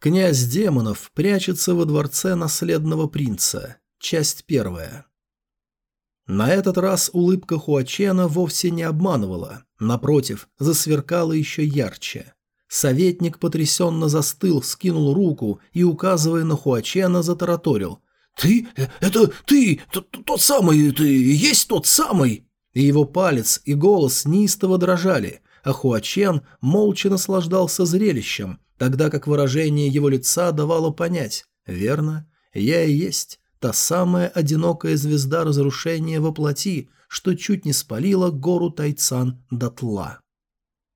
Князь демонов прячется во дворце наследного принца. Часть первая. На этот раз улыбка Хуачена вовсе не обманывала. Напротив, засверкала еще ярче. Советник потрясенно застыл, скинул руку и, указывая на Хуачена, затараторил. «Ты? Это ты? Тот самый? Ты есть тот самый?» И его палец и голос неистово дрожали, а Хуачен молча наслаждался зрелищем, тогда как выражение его лица давало понять «Верно, я и есть та самая одинокая звезда разрушения во плоти, что чуть не спалила гору Тайцан дотла».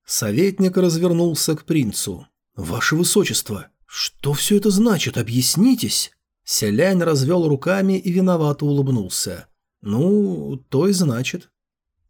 Советник развернулся к принцу. «Ваше высочество, что все это значит? Объяснитесь!» Селянь развел руками и виновато улыбнулся. «Ну, то и значит».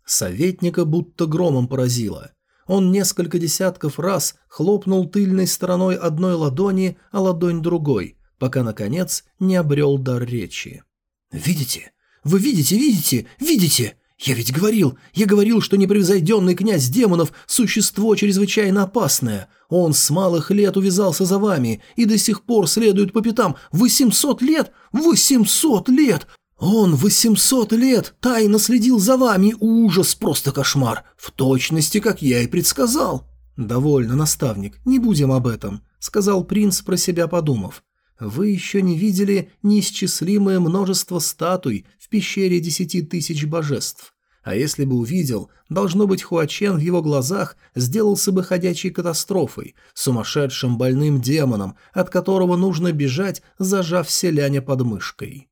Советника будто громом поразило. Он несколько десятков раз хлопнул тыльной стороной одной ладони, а ладонь другой, пока, наконец, не обрел дар речи. «Видите? Вы видите, видите, видите? Я ведь говорил, я говорил, что непревзойденный князь демонов – существо чрезвычайно опасное. Он с малых лет увязался за вами и до сих пор следует по пятам. Восемьсот лет? Восемьсот лет! Он 800 лет тайно следил за вами, ужас, просто кошмар, в точности, как я и предсказал. Довольно, наставник, не будем об этом, сказал принц про себя подумав. Вы еще не видели неисчислимое множество статуй в пещере десяти тысяч божеств. А если бы увидел, должно быть, Хуачен в его глазах сделался бы ходячей катастрофой, сумасшедшим больным демоном, от которого нужно бежать, зажав селяня под мышкой.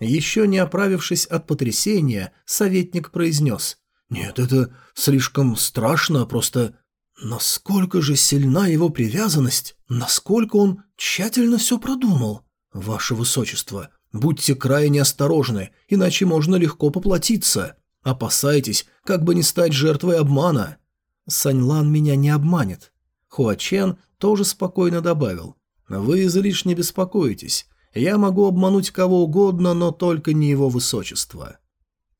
Еще не оправившись от потрясения, советник произнес. «Нет, это слишком страшно, просто... Насколько же сильна его привязанность, насколько он тщательно все продумал. Ваше Высочество, будьте крайне осторожны, иначе можно легко поплатиться. Опасайтесь, как бы не стать жертвой обмана». Саньлан меня не обманет. Хуачен тоже спокойно добавил. «Вы излишне беспокоитесь. Я могу обмануть кого угодно, но только не его высочество».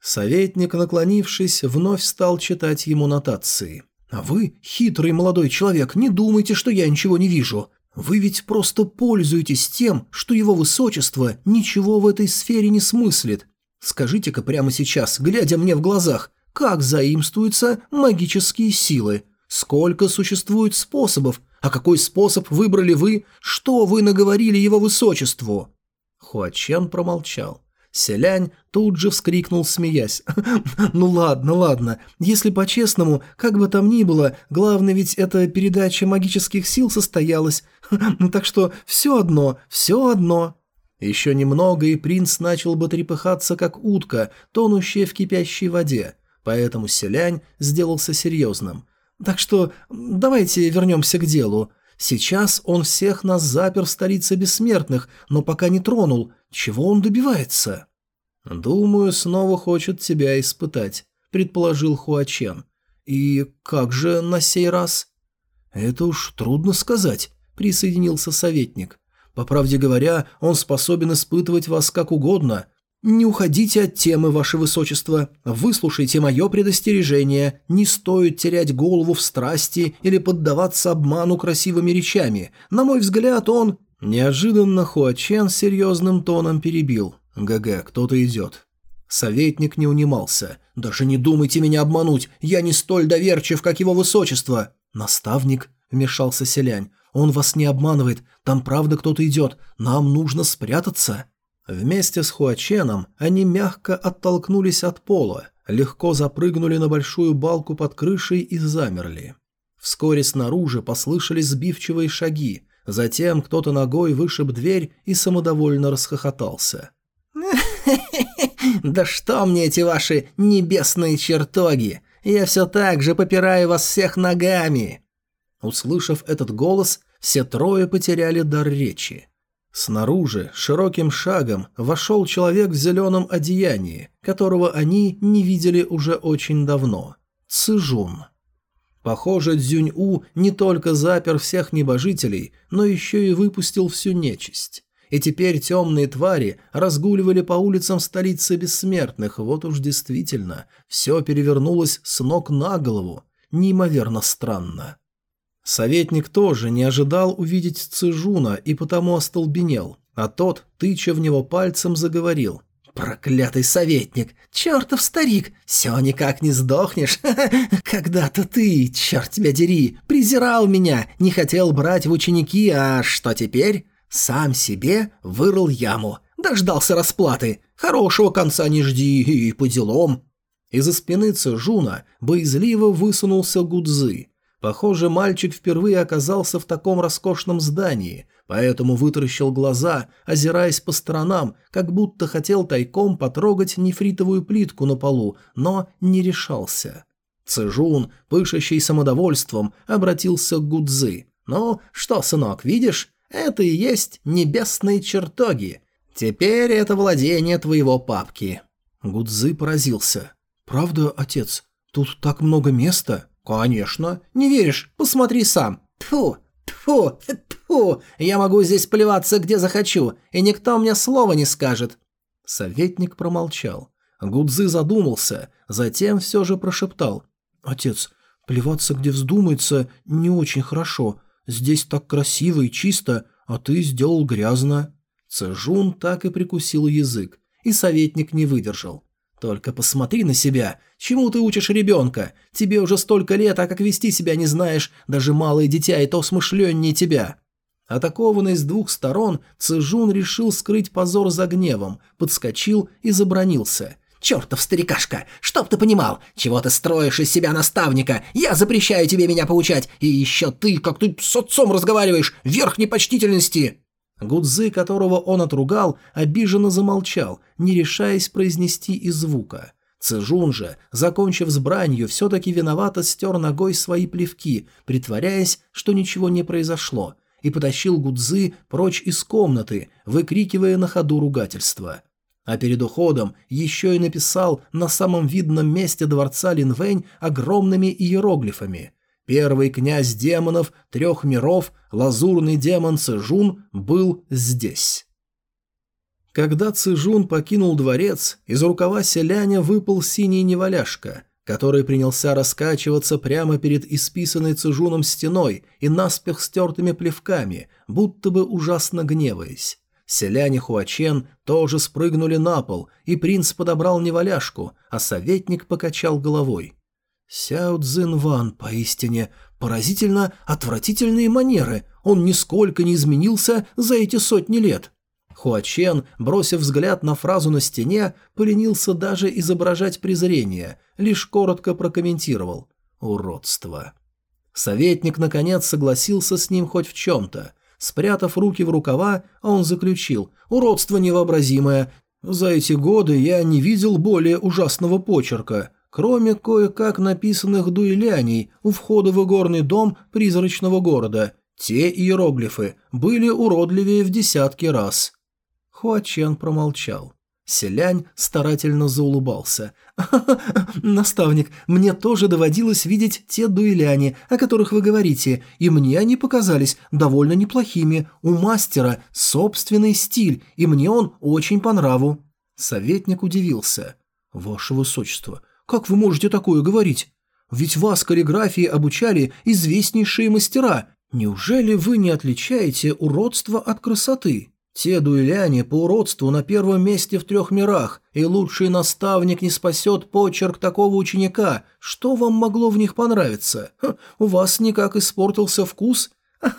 Советник, наклонившись, вновь стал читать ему нотации. «А вы, хитрый молодой человек, не думайте, что я ничего не вижу. Вы ведь просто пользуетесь тем, что его высочество ничего в этой сфере не смыслит. Скажите-ка прямо сейчас, глядя мне в глазах, как заимствуются магические силы? Сколько существует способов, а какой способ выбрали вы? Что вы наговорили его высочеству?» Хуачен промолчал. Селянь тут же вскрикнул, смеясь. «Ну ладно, ладно. Если по-честному, как бы там ни было, главное ведь эта передача магических сил состоялась. Так что все одно, все одно». Еще немного, и принц начал бы трепыхаться, как утка, тонущая в кипящей воде. Поэтому селянь сделался серьезным. Так что давайте вернемся к делу. Сейчас он всех нас запер в столице бессмертных, но пока не тронул. Чего он добивается?» «Думаю, снова хочет тебя испытать», — предположил Хуачен. «И как же на сей раз?» «Это уж трудно сказать», — присоединился советник. «По правде говоря, он способен испытывать вас как угодно, «Не уходите от темы, ваше высочество. Выслушайте мое предостережение. Не стоит терять голову в страсти или поддаваться обману красивыми речами. На мой взгляд, он...» Неожиданно Хуачен серьезным тоном перебил. «ГГ, кто-то идет». Советник не унимался. «Даже не думайте меня обмануть. Я не столь доверчив, как его высочество». «Наставник», — вмешался селянь. «Он вас не обманывает. Там правда кто-то идет. Нам нужно спрятаться». Вместе с Хуаченом они мягко оттолкнулись от пола, легко запрыгнули на большую балку под крышей и замерли. Вскоре снаружи послышались сбивчивые шаги, затем кто-то ногой вышиб дверь и самодовольно расхохотался. «Да что мне эти ваши небесные чертоги? Я все так же попираю вас всех ногами!» Услышав этот голос, все трое потеряли дар речи. Снаружи, широким шагом, вошел человек в зеленом одеянии, которого они не видели уже очень давно. Цижун. Похоже, Цзюнь-У не только запер всех небожителей, но еще и выпустил всю нечисть. И теперь темные твари разгуливали по улицам столицы бессмертных, вот уж действительно, все перевернулось с ног на голову. Неимоверно странно. Советник тоже не ожидал увидеть Цижуна и потому остолбенел, а тот, тыча в него пальцем, заговорил. «Проклятый советник! Чертов старик! Все никак не сдохнешь! Когда-то ты, черт тебя дери, презирал меня, не хотел брать в ученики, а что теперь? Сам себе вырыл яму, дождался расплаты. Хорошего конца не жди и по делам!» Из-за спины Цежуна боязливо высунулся Гудзы. Похоже, мальчик впервые оказался в таком роскошном здании, поэтому вытаращил глаза, озираясь по сторонам, как будто хотел тайком потрогать нефритовую плитку на полу, но не решался. Цежун, пышащий самодовольством, обратился к Гудзы. «Ну, что, сынок, видишь? Это и есть небесные чертоги. Теперь это владение твоего папки». Гудзы поразился. «Правда, отец? Тут так много места?» «Конечно. Не веришь? Посмотри сам. Тфу, тфу, тфу. Я могу здесь плеваться, где захочу, и никто мне слова не скажет». Советник промолчал. Гудзы задумался, затем все же прошептал. «Отец, плеваться, где вздумается, не очень хорошо. Здесь так красиво и чисто, а ты сделал грязно». Цежун так и прикусил язык, и советник не выдержал. Только посмотри на себя. Чему ты учишь ребенка? Тебе уже столько лет, а как вести себя не знаешь, даже малое дитя и то смышленнее тебя». Атакованный с двух сторон, Цежун решил скрыть позор за гневом, подскочил и забронился. «Чертов старикашка! Чтоб ты понимал! Чего ты строишь из себя наставника? Я запрещаю тебе меня поучать! И еще ты, как ты с отцом разговариваешь! Верх непочтительности!» Гудзы, которого он отругал, обиженно замолчал, не решаясь произнести и звука. Цежун же, закончив с бранью, все-таки виновато стер ногой свои плевки, притворяясь, что ничего не произошло, и потащил Гудзы прочь из комнаты, выкрикивая на ходу ругательства. А перед уходом еще и написал на самом видном месте дворца Линвэнь огромными иероглифами – Первый князь демонов трех миров, лазурный демон Цижун, был здесь. Когда Цижун покинул дворец, из рукава селяня выпал синий неваляшка, который принялся раскачиваться прямо перед исписанной Цижуном стеной и наспех стертыми плевками, будто бы ужасно гневаясь. Селяне Хуачен тоже спрыгнули на пол, и принц подобрал неваляшку, а советник покачал головой. Сяо Цзин Ван поистине поразительно отвратительные манеры, он нисколько не изменился за эти сотни лет. Хуачен, бросив взгляд на фразу на стене, поленился даже изображать презрение, лишь коротко прокомментировал «уродство». Советник, наконец, согласился с ним хоть в чем-то. Спрятав руки в рукава, он заключил «уродство невообразимое. За эти годы я не видел более ужасного почерка кроме кое-как написанных дуэляней у входа в игорный дом призрачного города. Те иероглифы были уродливее в десятки раз. Хуачен промолчал. Селянь старательно заулыбался. «Наставник, мне тоже доводилось видеть те дуэляне, о которых вы говорите, и мне они показались довольно неплохими. У мастера собственный стиль, и мне он очень по нраву». Советник удивился. «Ваше высочество, как вы можете такое говорить? Ведь вас каллиграфии обучали известнейшие мастера. Неужели вы не отличаете уродство от красоты? Те дуэляне по уродству на первом месте в трех мирах, и лучший наставник не спасет почерк такого ученика. Что вам могло в них понравиться? Ха, у вас никак испортился вкус?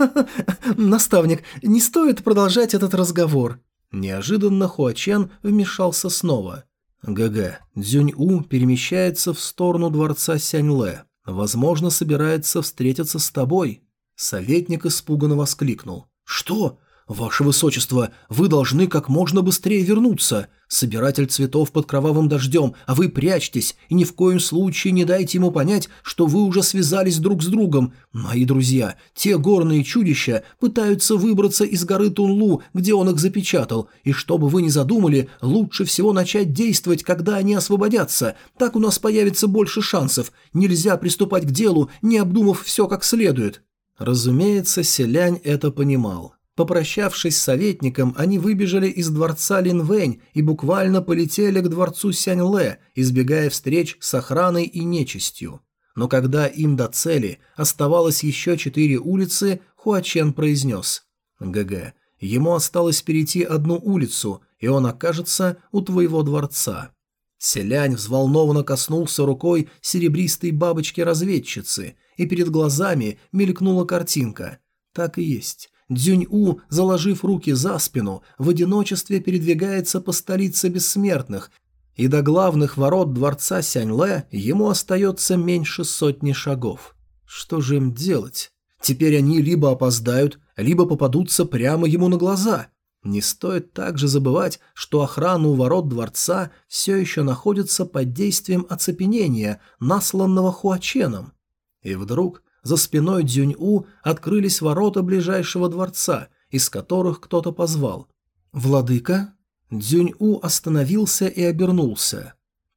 Наставник, не стоит продолжать этот разговор. Неожиданно Хуачен вмешался снова. ГГ. Дзюнь-У перемещается в сторону дворца Сяньле. Возможно, собирается встретиться с тобой. Советник испуганно воскликнул. «Что? «Ваше Высочество, вы должны как можно быстрее вернуться. Собиратель цветов под кровавым дождем, а вы прячьтесь и ни в коем случае не дайте ему понять, что вы уже связались друг с другом. Мои друзья, те горные чудища пытаются выбраться из горы Тунлу, где он их запечатал, и чтобы вы не задумали, лучше всего начать действовать, когда они освободятся. Так у нас появится больше шансов. Нельзя приступать к делу, не обдумав все как следует». Разумеется, селянь это понимал. Попрощавшись с советником, они выбежали из дворца Линвэнь и буквально полетели к дворцу Сяньле, избегая встреч с охраной и нечистью. Но когда им до цели оставалось еще четыре улицы, Хуачен произнес «ГГ, ему осталось перейти одну улицу, и он окажется у твоего дворца». Селянь взволнованно коснулся рукой серебристой бабочки-разведчицы, и перед глазами мелькнула картинка. Так и есть. Дзюнь-У, заложив руки за спину, в одиночестве передвигается по столице бессмертных, и до главных ворот дворца Сяньле ему остается меньше сотни шагов. Что же им делать? Теперь они либо опоздают, либо попадутся прямо ему на глаза. Не стоит также забывать, что охрана у ворот дворца все еще находится под действием оцепенения, насланного Хуаченом. И вдруг за спиной Дзюнь-У открылись ворота ближайшего дворца, из которых кто-то позвал. «Владыка?» Дзюнь-У остановился и обернулся.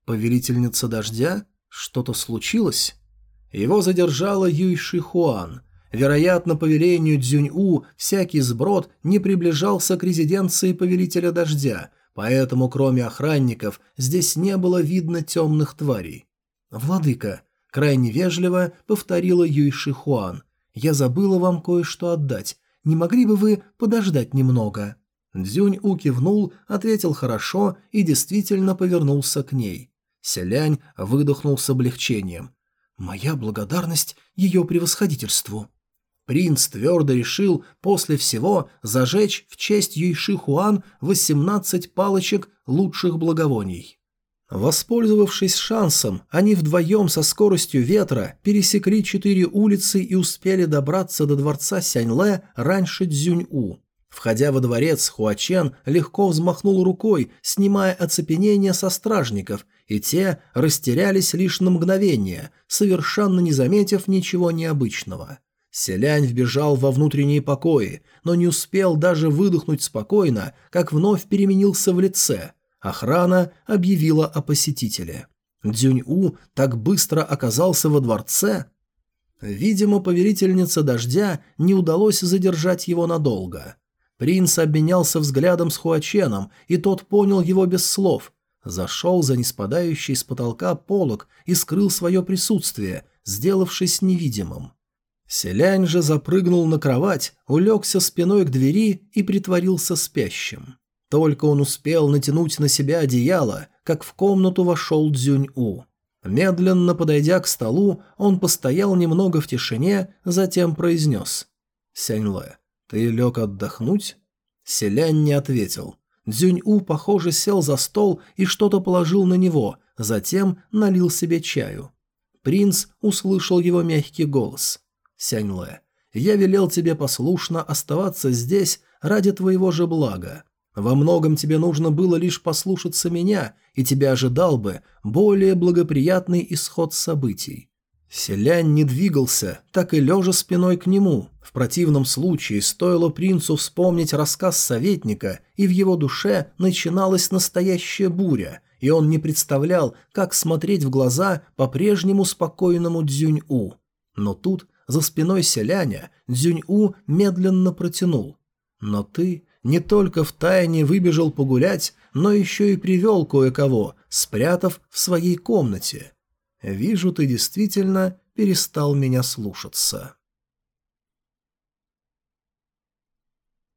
«Повелительница дождя? Что-то случилось?» Его задержала Юйши Хуан. Вероятно, по велению Дзюнь-У всякий сброд не приближался к резиденции повелителя дождя, поэтому кроме охранников здесь не было видно темных тварей. «Владыка», — крайне вежливо повторила Юйши Хуан, — «я забыла вам кое-что отдать. Не могли бы вы подождать немного?» Дзюнь-У кивнул, ответил хорошо и действительно повернулся к ней. Селянь выдохнул с облегчением. «Моя благодарность ее превосходительству». Принц твердо решил после всего зажечь в честь Юйши Хуан 18 палочек лучших благовоний. Воспользовавшись шансом, они вдвоем со скоростью ветра пересекли четыре улицы и успели добраться до дворца Сяньле раньше Цзюнь-У. Входя во дворец, Хуачен легко взмахнул рукой, снимая оцепенение со стражников, и те растерялись лишь на мгновение, совершенно не заметив ничего необычного. Селянь вбежал во внутренние покои, но не успел даже выдохнуть спокойно, как вновь переменился в лице. Охрана объявила о посетителе. Дзюнь-У так быстро оказался во дворце. Видимо, повелительница дождя не удалось задержать его надолго. Принц обменялся взглядом с Хуаченом, и тот понял его без слов. Зашел за неспадающий с потолка полог и скрыл свое присутствие, сделавшись невидимым. Селянь же запрыгнул на кровать, улегся спиной к двери и притворился спящим. Только он успел натянуть на себя одеяло, как в комнату вошел Дзюнь-У. Медленно подойдя к столу, он постоял немного в тишине, затем произнес. «Сяньле, «Ты лег отдохнуть?» Селянь не ответил. Дзюнь-У, похоже, сел за стол и что-то положил на него, затем налил себе чаю. Принц услышал его мягкий голос. «Сянь-Лэ, я велел тебе послушно оставаться здесь ради твоего же блага. Во многом тебе нужно было лишь послушаться меня, и тебя ожидал бы более благоприятный исход событий. Селянь не двигался, так и лежа спиной к нему. В противном случае стоило принцу вспомнить рассказ советника, и в его душе начиналась настоящая буря, и он не представлял, как смотреть в глаза по-прежнему спокойному Дзюнь-У. Но тут, за спиной селяня, Дзюнь-У медленно протянул. «Но ты не только в тайне выбежал погулять, но еще и привел кое-кого, спрятав в своей комнате». Вижу, ты действительно перестал меня слушаться.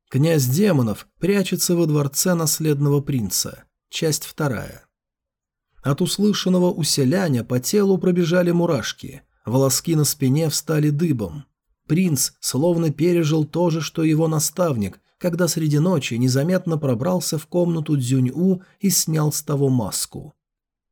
Князь демонов прячется во дворце наследного принца. Часть вторая. От услышанного уселяня по телу пробежали мурашки, волоски на спине встали дыбом. Принц словно пережил то же, что его наставник, когда среди ночи незаметно пробрался в комнату Дзюнь-У и снял с того маску.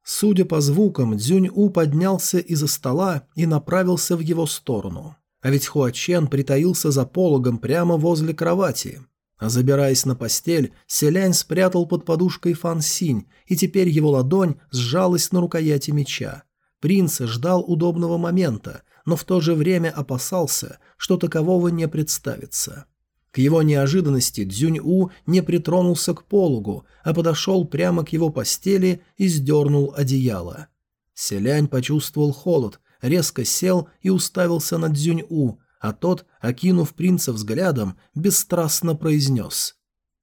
Судя по звукам, Дзюнь-У поднялся из-за стола и направился в его сторону. А ведь Хуачен притаился за пологом прямо возле кровати. А забираясь на постель, Селянь спрятал под подушкой Фан Синь, и теперь его ладонь сжалась на рукояти меча. Принц ждал удобного момента, но в то же время опасался, что такового не представится. К его неожиданности Дзюнь-У не притронулся к пологу, а подошел прямо к его постели и сдернул одеяло. Селянь почувствовал холод, резко сел и уставился на Дзюнь-У, а тот, окинув принца взглядом, бесстрастно произнес.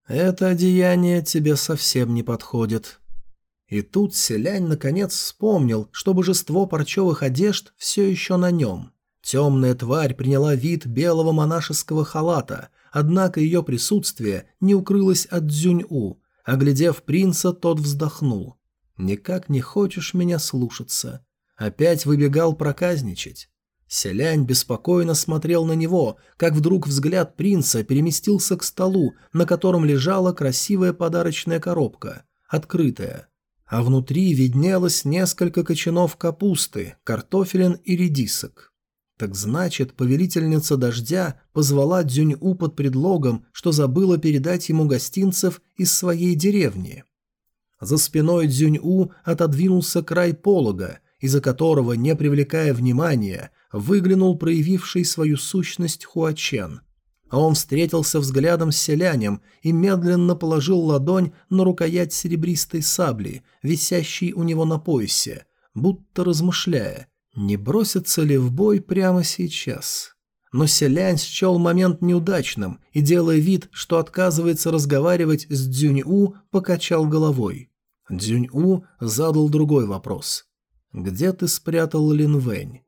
«Это одеяние тебе совсем не подходит». И тут селянь наконец вспомнил, что божество парчевых одежд все еще на нем. Темная тварь приняла вид белого монашеского халата, однако ее присутствие не укрылось от Дзюнь-У. Оглядев принца, тот вздохнул. «Никак не хочешь меня слушаться. Опять выбегал проказничать». Селянь беспокойно смотрел на него, как вдруг взгляд принца переместился к столу, на котором лежала красивая подарочная коробка, открытая. А внутри виднелось несколько кочанов капусты, картофелин и редисок. Так значит, повелительница дождя позвала Дзюнь-У под предлогом, что забыла передать ему гостинцев из своей деревни. За спиной Дзюнь-У отодвинулся край полога, из-за которого, не привлекая внимания, выглянул проявивший свою сущность Хуачен. А он встретился взглядом с селянем и медленно положил ладонь на рукоять серебристой сабли, висящей у него на поясе, будто размышляя – не бросится ли в бой прямо сейчас? Но Селянь счел момент неудачным и, делая вид, что отказывается разговаривать с Дзюнь-У, покачал головой. Дзюнь-У задал другой вопрос. «Где ты спрятал Лин Вэнь?»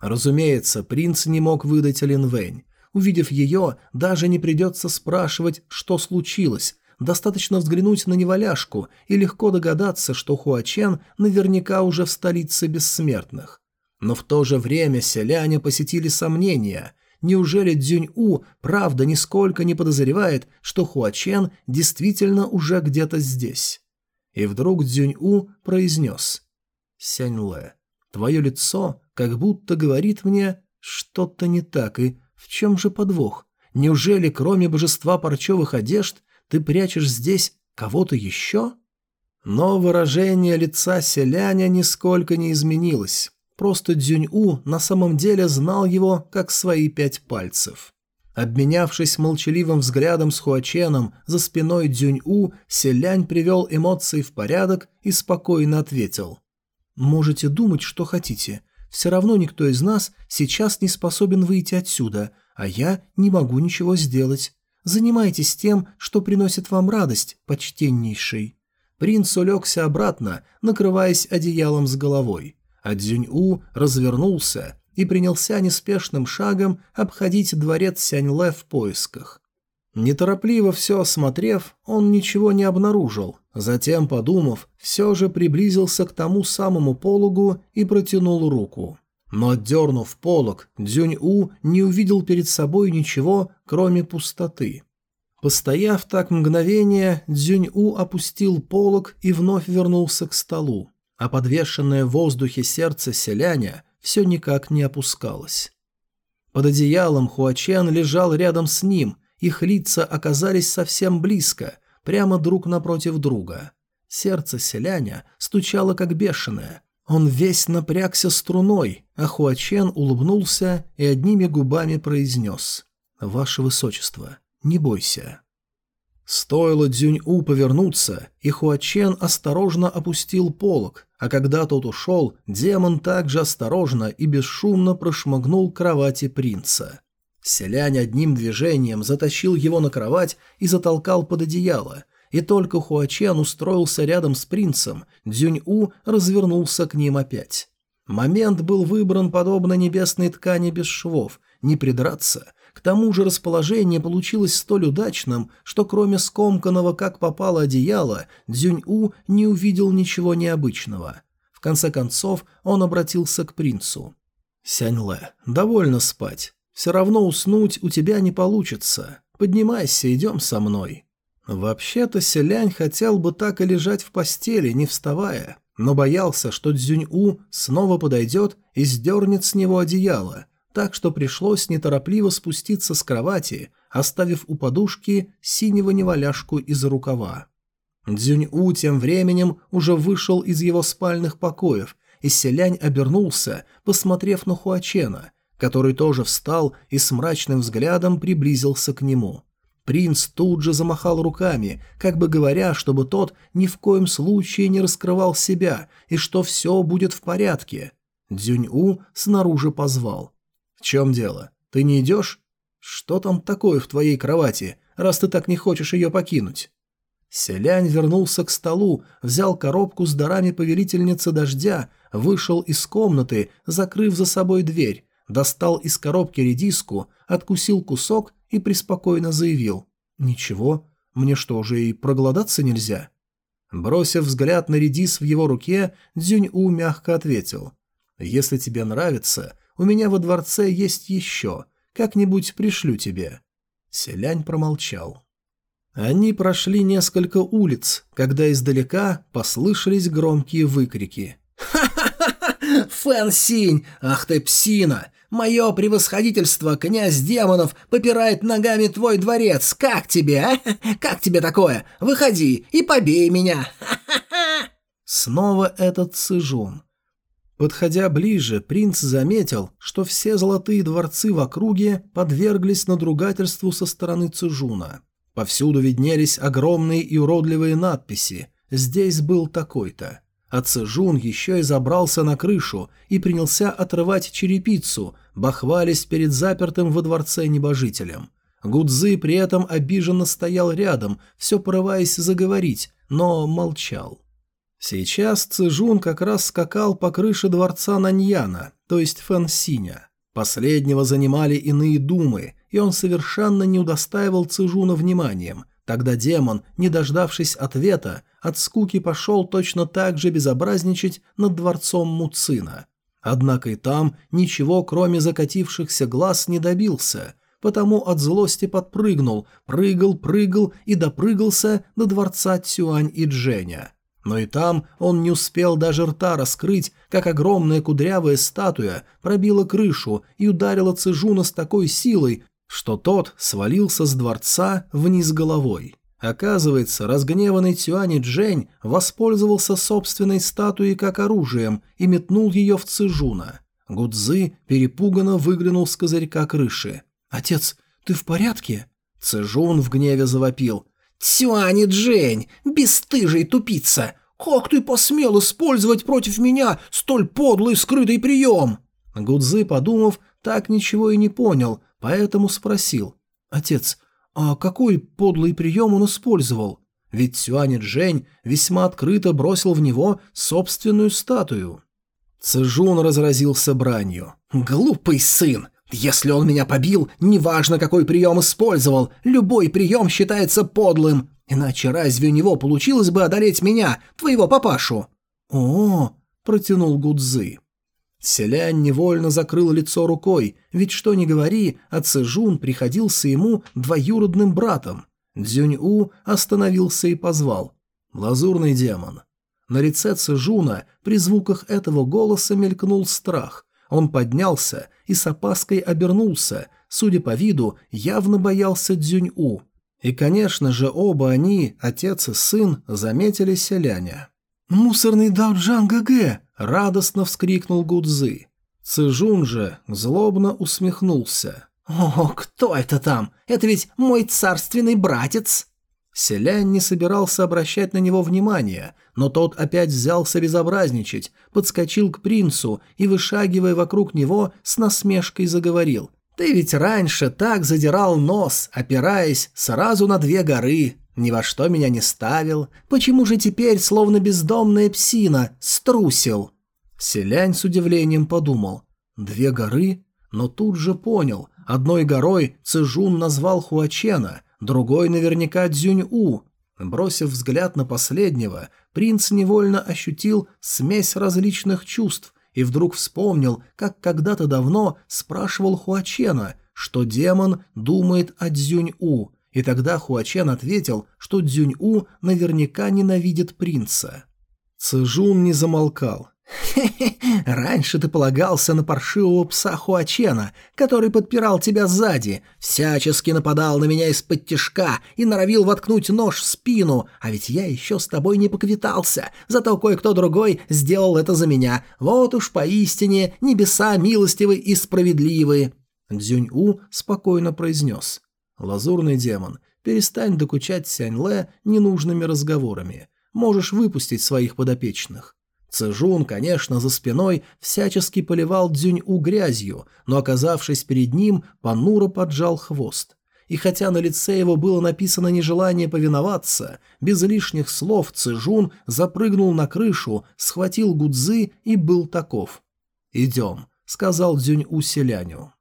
Разумеется, принц не мог выдать Лин Вэнь. Увидев ее, даже не придется спрашивать, что случилось, достаточно взглянуть на неваляшку и легко догадаться, что Хуачен наверняка уже в столице бессмертных. Но в то же время селяне посетили сомнения. Неужели Дзюнь-У правда нисколько не подозревает, что Хуачен действительно уже где-то здесь? И вдруг Дзюнь-У произнес. «Сянь-Лэ, твое лицо как будто говорит мне что-то не так, и в чем же подвох? Неужели кроме божества парчевых одежд ты прячешь здесь кого-то еще?» Но выражение лица селяня нисколько не изменилось. Просто Дзюнь-У на самом деле знал его как свои пять пальцев. Обменявшись молчаливым взглядом с Хуаченом за спиной Дзюнь-У, Селянь привел эмоции в порядок и спокойно ответил. «Можете думать, что хотите. Все равно никто из нас сейчас не способен выйти отсюда, а я не могу ничего сделать. Занимайтесь тем, что приносит вам радость, почтеннейший». Принц улегся обратно, накрываясь одеялом с головой а Дзюнь-У развернулся и принялся неспешным шагом обходить дворец Сянь-Лэ в поисках. Неторопливо все осмотрев, он ничего не обнаружил, затем, подумав, все же приблизился к тому самому пологу и протянул руку. Но отдернув полог, Дзюнь-У не увидел перед собой ничего, кроме пустоты. Постояв так мгновение, Дзюнь-У опустил полог и вновь вернулся к столу а подвешенное в воздухе сердце селяня все никак не опускалось. Под одеялом Хуачен лежал рядом с ним, их лица оказались совсем близко, прямо друг напротив друга. Сердце селяня стучало как бешеное. Он весь напрягся струной, а Хуачен улыбнулся и одними губами произнес «Ваше Высочество, не бойся». Стоило Дзюнь-У повернуться, и Хуачен осторожно опустил полог, а когда тот ушел, демон также осторожно и бесшумно прошмыгнул кровати принца. Селянь одним движением затащил его на кровать и затолкал под одеяло, и только Хуачен устроился рядом с принцем, Дзюнь-У развернулся к ним опять. Момент был выбран подобно небесной ткани без швов, не придраться – к тому же расположение получилось столь удачным, что кроме скомканного как попало одеяла, Дзюнь-У не увидел ничего необычного. В конце концов он обратился к принцу. «Сянь-Лэ, довольно спать. Все равно уснуть у тебя не получится. Поднимайся, идем со мной». Вообще-то Селянь хотел бы так и лежать в постели, не вставая, но боялся, что Дзюнь-У снова подойдет и сдернет с него одеяло – так что пришлось неторопливо спуститься с кровати, оставив у подушки синего неваляшку из рукава. Дзюнь-У тем временем уже вышел из его спальных покоев, и Селянь обернулся, посмотрев на Хуачена, который тоже встал и с мрачным взглядом приблизился к нему. Принц тут же замахал руками, как бы говоря, чтобы тот ни в коем случае не раскрывал себя и что все будет в порядке. Дзюнь-У снаружи позвал. «В чем дело? Ты не идешь? Что там такое в твоей кровати, раз ты так не хочешь ее покинуть?» Селянь вернулся к столу, взял коробку с дарами повелительницы дождя, вышел из комнаты, закрыв за собой дверь, достал из коробки редиску, откусил кусок и преспокойно заявил. «Ничего, мне что, уже и проголодаться нельзя?» Бросив взгляд на редис в его руке, Дзюнь-У мягко ответил. «Если тебе нравится, у меня во дворце есть еще. Как-нибудь пришлю тебе». Селянь промолчал. Они прошли несколько улиц, когда издалека послышались громкие выкрики. «Ха-ха-ха! Фэн! Ах ты псина! Мое превосходительство, князь демонов, попирает ногами твой дворец! Как тебе, а? Как тебе такое? Выходи и побей меня! Ха-ха-ха!» Снова этот цыжун. Подходя ближе, принц заметил, что все золотые дворцы в округе подверглись надругательству со стороны цыжуна. Повсюду виднелись огромные и уродливые надписи «Здесь был такой-то». А Цежун еще и забрался на крышу и принялся отрывать черепицу, бахвались перед запертым во дворце небожителем. Гудзы при этом обиженно стоял рядом, все порываясь заговорить, но молчал. Сейчас Цежун как раз скакал по крыше дворца Наньяна, то есть Фэнсиня. Последнего занимали иные думы, и он совершенно не удостаивал Цижуна вниманием. Тогда демон, не дождавшись ответа, от скуки пошел точно так же безобразничать над дворцом Муцина. Однако и там ничего, кроме закатившихся глаз, не добился, потому от злости подпрыгнул, прыгал, прыгал и допрыгался до дворца Цюань и Дженя. Но и там он не успел даже рта раскрыть, как огромная кудрявая статуя пробила крышу и ударила Цежуна с такой силой, что тот свалился с дворца вниз головой. Оказывается, разгневанный Цюани Джень воспользовался собственной статуей как оружием и метнул ее в Цежуна. Гудзы перепуганно выглянул с козырька крыши. «Отец, ты в порядке?» Цежун в гневе завопил. «Цюани Джень, бесстыжий тупица! Как ты посмел использовать против меня столь подлый скрытый прием?» Гудзы, подумав, так ничего и не понял, поэтому спросил. «Отец, а какой подлый прием он использовал? Ведь Цюани Джень весьма открыто бросил в него собственную статую». Цежун разразился бранью. «Глупый сын! Если он меня побил, неважно, какой прием использовал, любой прием считается подлым. Иначе разве у него получилось бы одолеть меня, твоего папашу?» «О-о-о!» – протянул Гудзы. Селянь невольно закрыл лицо рукой, ведь что ни говори, а Цежун приходился ему двоюродным братом. Дзюнь-У остановился и позвал. «Лазурный демон». На лице Цежуна при звуках этого голоса мелькнул страх. Он поднялся и с опаской обернулся, судя по виду, явно боялся Дзюнь-У. И, конечно же, оба они, отец и сын, заметили селяня. «Мусорный Даоджан ГГ!» – радостно вскрикнул Гудзы. Цижун же злобно усмехнулся. «О, кто это там? Это ведь мой царственный братец!» Селянь не собирался обращать на него внимания, но тот опять взялся безобразничать, подскочил к принцу и, вышагивая вокруг него, с насмешкой заговорил. «Ты ведь раньше так задирал нос, опираясь сразу на две горы, ни во что меня не ставил. Почему же теперь, словно бездомная псина, струсил?» Селянь с удивлением подумал. «Две горы?» Но тут же понял. Одной горой Цежун назвал Хуачена, другой наверняка Дзюнь-У. Бросив взгляд на последнего, принц невольно ощутил смесь различных чувств и вдруг вспомнил, как когда-то давно спрашивал Хуачена, что демон думает о Дзюнь-У, и тогда Хуачен ответил, что Дзюнь-У наверняка ненавидит принца. Цзжун не замолкал. «Хе-хе, раньше ты полагался на паршивого пса Хуачена, который подпирал тебя сзади, всячески нападал на меня из-под тишка и норовил воткнуть нож в спину, а ведь я еще с тобой не поквитался, зато кое-кто другой сделал это за меня. Вот уж поистине небеса милостивы и справедливы». Дзюнь-У спокойно произнес. «Лазурный демон, перестань докучать Сянь-Ле ненужными разговорами. Можешь выпустить своих подопечных». Цежун, конечно, за спиной всячески поливал Дзюнь-У грязью, но, оказавшись перед ним, понуро поджал хвост. и хотя на лице его было написано нежелание повиноваться, без лишних слов Цижун запрыгнул на крышу, схватил гудзы и был таков. «Идем», — сказал Дзюнь-У селяню.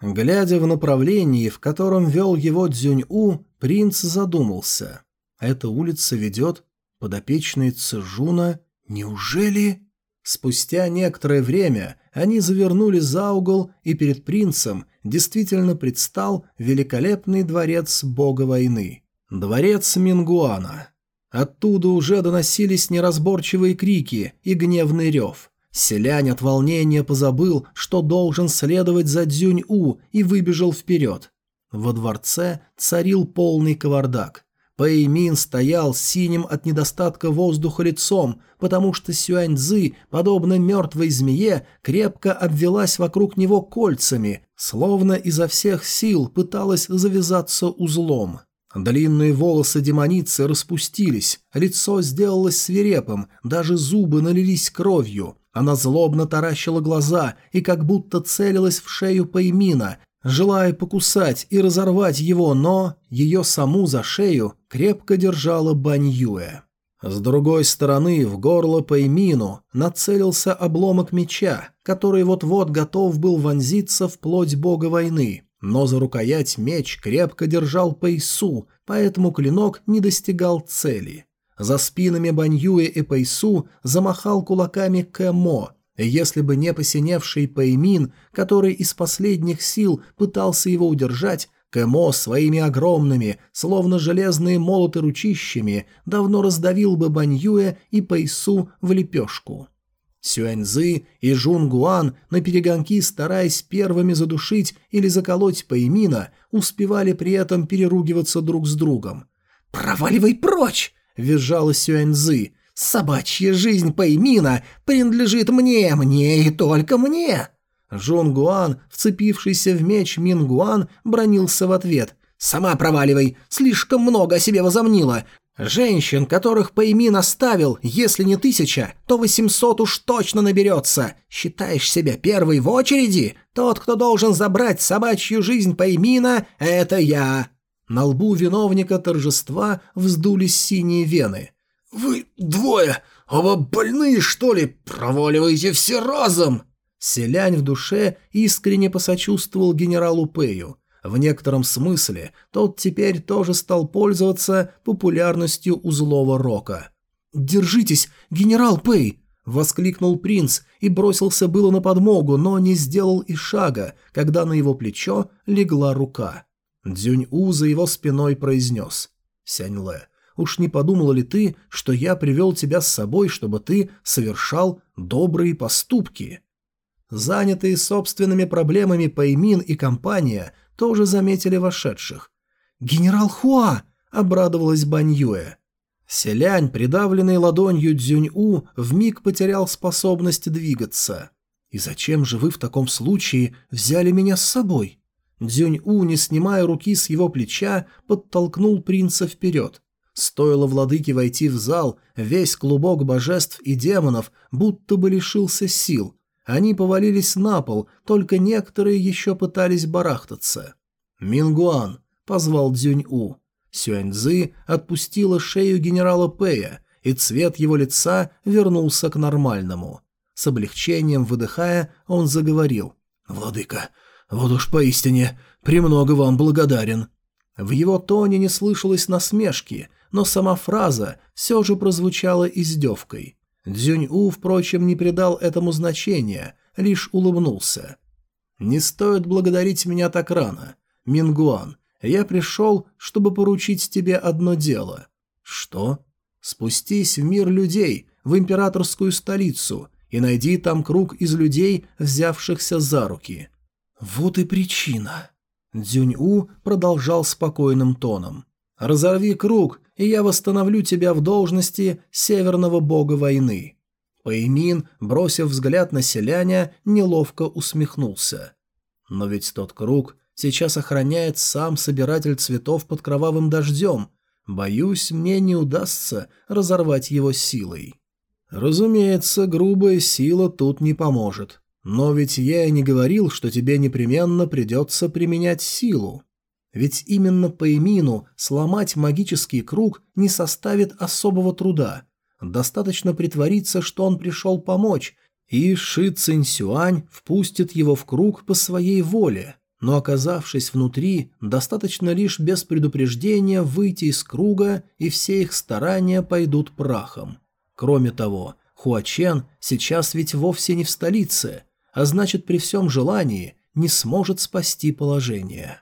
Глядя в направлении, в котором вел его Дзюнь-У, принц задумался. Эта улица ведет подопечный Цижуна. Неужели... Спустя некоторое время они завернули за угол, и перед принцем действительно предстал великолепный дворец бога войны. Дворец Мингуана. Оттуда уже доносились неразборчивые крики и гневный рев. Селянь от волнения позабыл, что должен следовать за Дзюнь-У и выбежал вперед. Во дворце царил полный кавардак. Пэймин стоял синим от недостатка воздуха лицом, потому что Сюаньцзы, подобно мертвой змее, крепко обвелась вокруг него кольцами, словно изо всех сил пыталась завязаться узлом. Длинные волосы демоницы распустились, лицо сделалось свирепым, даже зубы налились кровью. Она злобно таращила глаза и как будто целилась в шею Пэймина, желая покусать и разорвать его, но ее саму за шею крепко держала Баньюэ. С другой стороны, в горло Пэймину нацелился обломок меча, который вот-вот готов был вонзиться в плоть бога войны, но за рукоять меч крепко держал Пэйсу, поэтому клинок не достигал цели. За спинами Баньюэ и Пэйсу замахал кулаками Кэмо, если бы не посиневший Пэймин, который из последних сил пытался его удержать, Кэмо своими огромными, словно железные молоты ручищами, давно раздавил бы Баньюэ и Пэйсу в лепешку. Сюаньзы и Жун Гуан, на перегонки стараясь первыми задушить или заколоть Пэймина, успевали при этом переругиваться друг с другом. «Проваливай прочь!» – визжала Сюаньзы. Собачья жизнь Пэймина принадлежит мне, мне и только мне!» Жон Гуан, вцепившийся в меч Мин Гуан, бронился в ответ. «Сама проваливай, слишком много о себе возомнила. Женщин, которых Пэймин оставил, если не тысяча, то восемьсот уж точно наберется. Считаешь себя первой в очереди? Тот, кто должен забрать собачью жизнь Пэймина, это я!» На лбу виновника торжества вздулись синие вены – «Вы двое, оба больные, что ли? Проваливаете все разом!» Селянь в душе искренне посочувствовал генералу Пэю. В некотором смысле тот теперь тоже стал пользоваться популярностью у злого рока. «Держитесь, генерал Пэй!» — воскликнул принц и бросился было на подмогу, но не сделал и шага, когда на его плечо легла рука. Дзюнь-У за его спиной произнес. «Сянь-Лэ, Уж не подумала ли ты, что я привел тебя с собой, чтобы ты совершал добрые поступки?» Занятые собственными проблемами Паймин и компания тоже заметили вошедших. «Генерал Хуа!» — обрадовалась Баньюэ. Селянь, придавленный ладонью Дзюнь-У, вмиг потерял способность двигаться. «И зачем же вы в таком случае взяли меня с собой?» Дзюнь-У, не снимая руки с его плеча, подтолкнул принца вперед. Стоило владыке войти в зал, весь клубок божеств и демонов будто бы лишился сил. Они повалились на пол, только некоторые еще пытались барахтаться. «Мингуан», — позвал Дзюнь-У. Сюаньцзы отпустила шею генерала Пэя, и цвет его лица вернулся к нормальному. С облегчением выдыхая, он заговорил. «Владыка, вот уж поистине, премного вам благодарен». В его тоне не слышалось насмешки, но сама фраза все же прозвучала издевкой. Дзюнь-У, впрочем, не придал этому значения, лишь улыбнулся. «Не стоит благодарить меня так рано. Мингуан, я пришел, чтобы поручить тебе одно дело». «Что?» «Спустись в мир людей, в императорскую столицу, и найди там круг из людей, взявшихся за руки». «Вот и причина». Дзюнь-У продолжал спокойным тоном. «Разорви круг и я восстановлю тебя в должности северного бога войны». Пэймин, бросив взгляд на селяня, неловко усмехнулся. «Но ведь тот круг сейчас охраняет сам собиратель цветов под кровавым дождем. Боюсь, мне не удастся разорвать его силой». «Разумеется, грубая сила тут не поможет. Но ведь я и не говорил, что тебе непременно придется применять силу. Ведь именно по Эмину сломать магический круг не составит особого труда. Достаточно притвориться, что он пришел помочь, и Ши Цинь впустит его в круг по своей воле. Но оказавшись внутри, достаточно лишь без предупреждения выйти из круга, и все их старания пойдут прахом. Кроме того, Хуачен сейчас ведь вовсе не в столице, а значит при всем желании не сможет спасти положение.